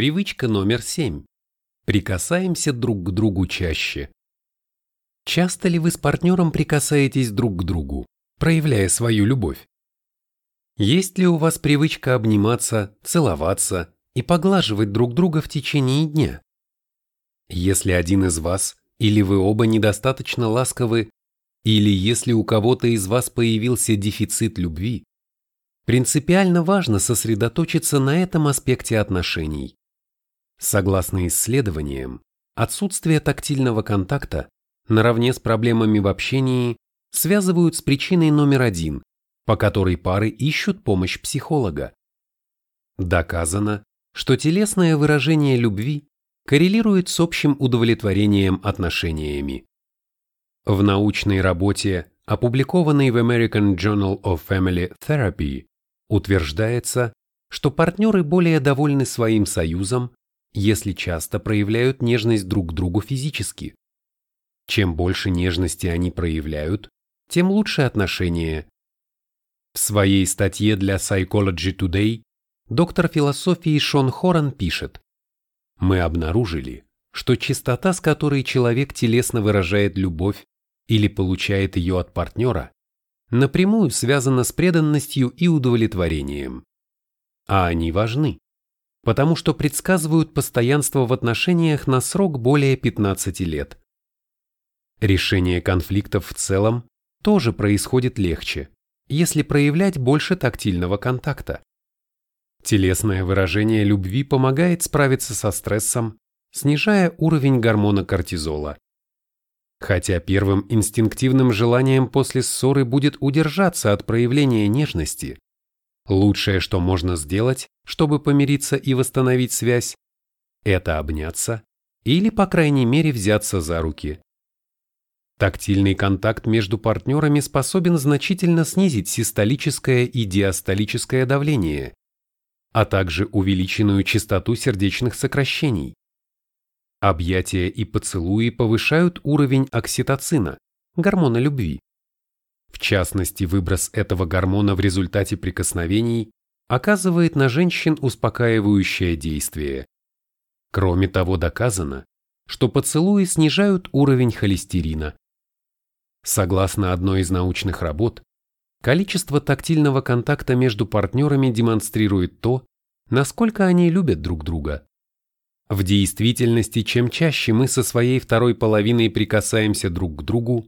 Привычка номер семь. Прикасаемся друг к другу чаще. Часто ли вы с партнером прикасаетесь друг к другу, проявляя свою любовь? Есть ли у вас привычка обниматься, целоваться и поглаживать друг друга в течение дня? Если один из вас или вы оба недостаточно ласковы, или если у кого-то из вас появился дефицит любви, принципиально важно сосредоточиться на этом аспекте отношений. Согласно исследованиям, отсутствие тактильного контакта наравне с проблемами в общении связывают с причиной номер один, по которой пары ищут помощь психолога. Доказано, что телесное выражение любви коррелирует с общим удовлетворением отношениями. В научной работе, опубликованной в American Journal of Family Therapy, утверждается, что партнеры более довольны своим союзом, если часто проявляют нежность друг к другу физически. Чем больше нежности они проявляют, тем лучше отношения. В своей статье для Psychology Today доктор философии Шон Хоран пишет, «Мы обнаружили, что частота, с которой человек телесно выражает любовь или получает ее от партнера, напрямую связана с преданностью и удовлетворением. А они важны, потому что предсказывают постоянство в отношениях на срок более 15 лет. Решение конфликтов в целом тоже происходит легче, если проявлять больше тактильного контакта. Телесное выражение любви помогает справиться со стрессом, снижая уровень гормона кортизола. Хотя первым инстинктивным желанием после ссоры будет удержаться от проявления нежности, лучшее, что можно сделать, чтобы помириться и восстановить связь, это обняться или, по крайней мере, взяться за руки. Тактильный контакт между партнерами способен значительно снизить систолическое и диастолическое давление, а также увеличенную частоту сердечных сокращений. Объятия и поцелуи повышают уровень окситоцина, гормона любви. В частности, выброс этого гормона в результате прикосновений оказывает на женщин успокаивающее действие. Кроме того, доказано, что поцелуи снижают уровень холестерина. Согласно одной из научных работ, количество тактильного контакта между партнерами демонстрирует то, насколько они любят друг друга. В действительности, чем чаще мы со своей второй половиной прикасаемся друг к другу,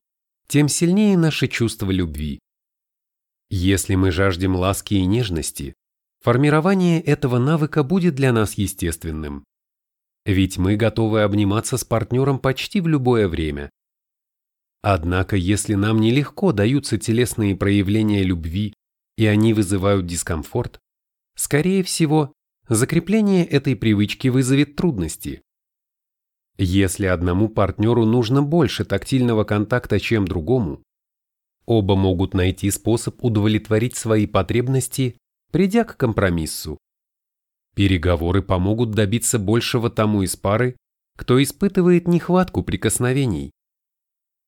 тем сильнее наше чувство любви. Если мы жаждем ласки и нежности, формирование этого навыка будет для нас естественным. Ведь мы готовы обниматься с партнером почти в любое время. Однако, если нам нелегко даются телесные проявления любви и они вызывают дискомфорт, скорее всего, закрепление этой привычки вызовет трудности. Если одному партнеру нужно больше тактильного контакта, чем другому, оба могут найти способ удовлетворить свои потребности, придя к компромиссу. Переговоры помогут добиться большего тому из пары, кто испытывает нехватку прикосновений.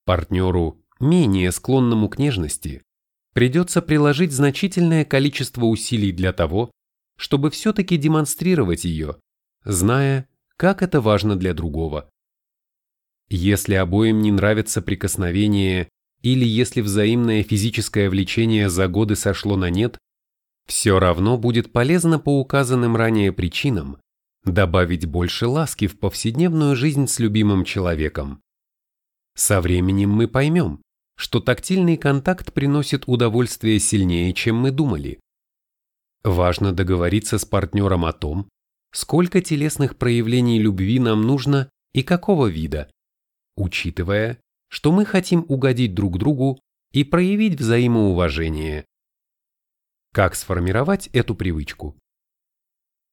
Партнеру, менее склонному к нежности, придется приложить значительное количество усилий для того, чтобы все-таки демонстрировать ее, зная, как это важно для другого. Если обоим не нравится прикосновение или если взаимное физическое влечение за годы сошло на нет, все равно будет полезно по указанным ранее причинам добавить больше ласки в повседневную жизнь с любимым человеком. Со временем мы поймем, что тактильный контакт приносит удовольствие сильнее, чем мы думали. Важно договориться с партнером о том, сколько телесных проявлений любви нам нужно и какого вида, учитывая, что мы хотим угодить друг другу и проявить взаимоуважение. Как сформировать эту привычку?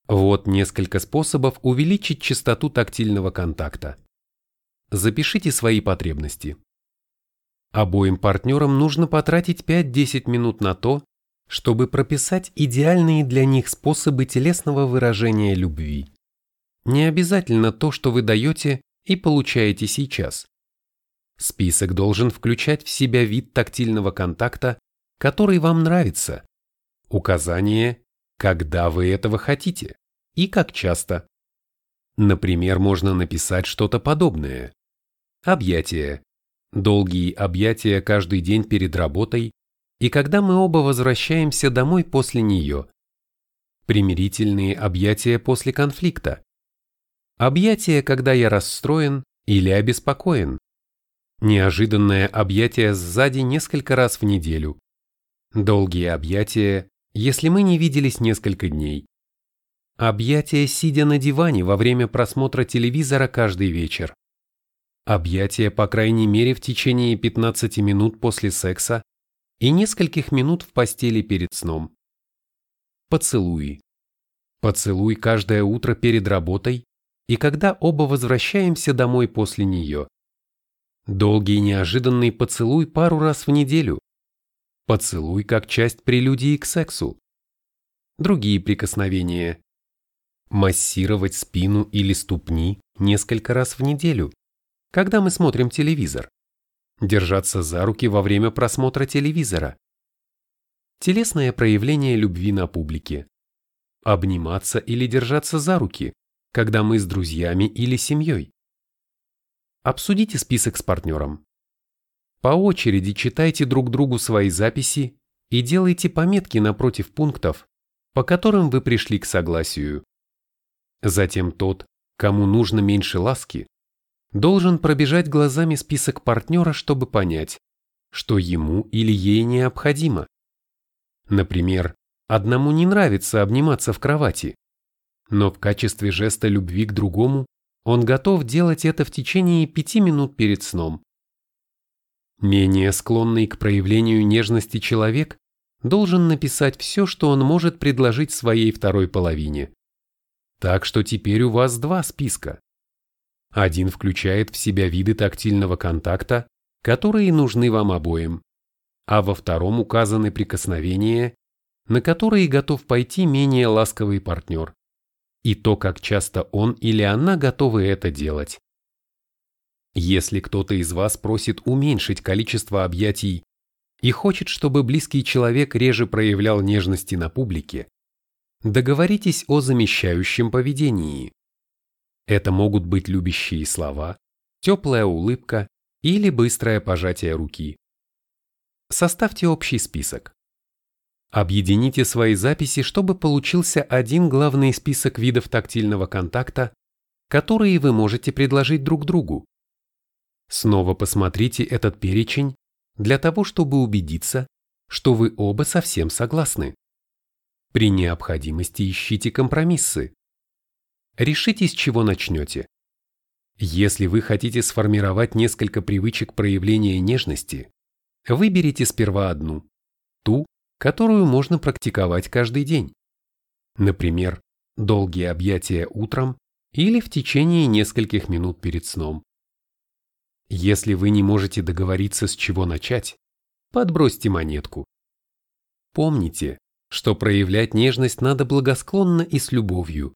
Вот несколько способов увеличить частоту тактильного контакта. Запишите свои потребности. Обоим партнерам нужно потратить 5-10 минут на то, чтобы прописать идеальные для них способы телесного выражения любви. Не обязательно то, что вы даете и получаете сейчас. Список должен включать в себя вид тактильного контакта, который вам нравится, указание, когда вы этого хотите и как часто. Например, можно написать что-то подобное. Объятия. Долгие объятия каждый день перед работой и когда мы оба возвращаемся домой после нее. Примирительные объятия после конфликта. Объятия, когда я расстроен или обеспокоен. Неожиданное объятие сзади несколько раз в неделю. Долгие объятия, если мы не виделись несколько дней. Объятия, сидя на диване во время просмотра телевизора каждый вечер. Объятия, по крайней мере, в течение 15 минут после секса и нескольких минут в постели перед сном. Поцелуи. Поцелуй каждое утро перед работой и когда оба возвращаемся домой после нее. Долгий неожиданный поцелуй пару раз в неделю. Поцелуй как часть прелюдии к сексу. Другие прикосновения. Массировать спину или ступни несколько раз в неделю, когда мы смотрим телевизор. Держаться за руки во время просмотра телевизора. Телесное проявление любви на публике. Обниматься или держаться за руки, когда мы с друзьями или семьей. Обсудите список с партнером. По очереди читайте друг другу свои записи и делайте пометки напротив пунктов, по которым вы пришли к согласию. Затем тот, кому нужно меньше ласки, должен пробежать глазами список партнера, чтобы понять, что ему или ей необходимо. Например, одному не нравится обниматься в кровати, но в качестве жеста любви к другому он готов делать это в течение пяти минут перед сном. Менее склонный к проявлению нежности человек должен написать все, что он может предложить своей второй половине. Так что теперь у вас два списка. Один включает в себя виды тактильного контакта, которые нужны вам обоим, а во втором указаны прикосновения, на которые готов пойти менее ласковый партнер, и то, как часто он или она готовы это делать. Если кто-то из вас просит уменьшить количество объятий и хочет, чтобы близкий человек реже проявлял нежности на публике, договоритесь о замещающем поведении. Это могут быть любящие слова, теплая улыбка или быстрое пожатие руки. Составьте общий список. Объедините свои записи, чтобы получился один главный список видов тактильного контакта, которые вы можете предложить друг другу. Снова посмотрите этот перечень для того, чтобы убедиться, что вы оба совсем согласны. При необходимости ищите компромиссы. Решите, с чего начнете. Если вы хотите сформировать несколько привычек проявления нежности, выберите сперва одну, ту, которую можно практиковать каждый день. Например, долгие объятия утром или в течение нескольких минут перед сном. Если вы не можете договориться, с чего начать, подбросьте монетку. Помните, что проявлять нежность надо благосклонно и с любовью.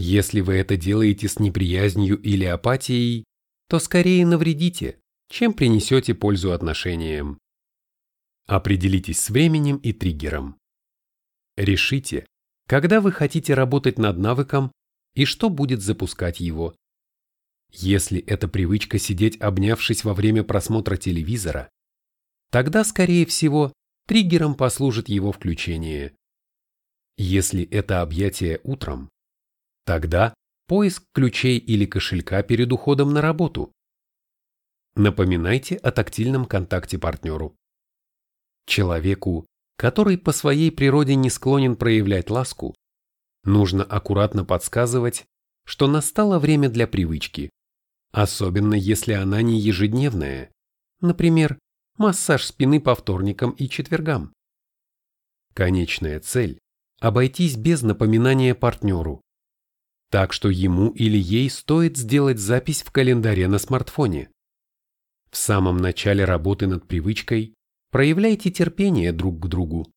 Если вы это делаете с неприязнью или апатией, то скорее навредите, чем принесете пользу отношениям. Определитесь с временем и триггером. Решите, когда вы хотите работать над навыком и что будет запускать его. Если это привычка сидеть обнявшись во время просмотра телевизора, тогда, скорее всего, триггером послужит его включение. Если это объятие утром, тогда поиск ключей или кошелька перед уходом на работу. Напоминайте о тактильном контакте партнеру. Человеку, который по своей природе не склонен проявлять ласку, нужно аккуратно подсказывать, что настало время для привычки, особенно если она не ежедневная, например, массаж спины по вторникам и четвергам. Конечная цель – обойтись без напоминания партнеру, так что ему или ей стоит сделать запись в календаре на смартфоне. В самом начале работы над привычкой проявляйте терпение друг к другу.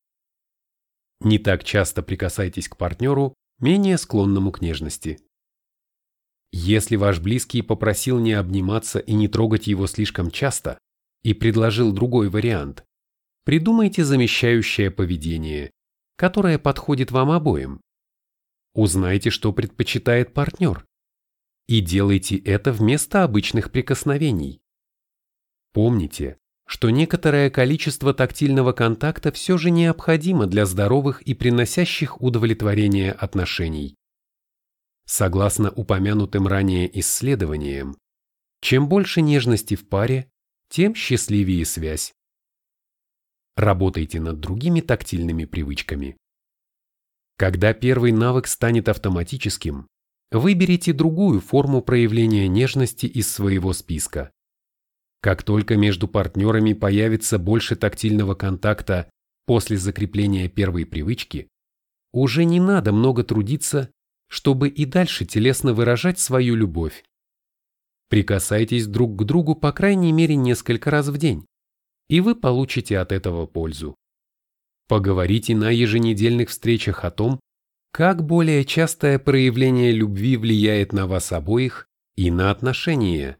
Не так часто прикасайтесь к партнеру, менее склонному к нежности. Если ваш близкий попросил не обниматься и не трогать его слишком часто и предложил другой вариант, придумайте замещающее поведение, которое подходит вам обоим. Узнайте, что предпочитает партнер, и делайте это вместо обычных прикосновений. Помните, что некоторое количество тактильного контакта все же необходимо для здоровых и приносящих удовлетворение отношений. Согласно упомянутым ранее исследованиям, чем больше нежности в паре, тем счастливее связь. Работайте над другими тактильными привычками. Когда первый навык станет автоматическим, выберите другую форму проявления нежности из своего списка. Как только между партнерами появится больше тактильного контакта после закрепления первой привычки, уже не надо много трудиться, чтобы и дальше телесно выражать свою любовь. Прикасайтесь друг к другу по крайней мере несколько раз в день, и вы получите от этого пользу. Поговорите на еженедельных встречах о том, как более частое проявление любви влияет на вас обоих и на отношения.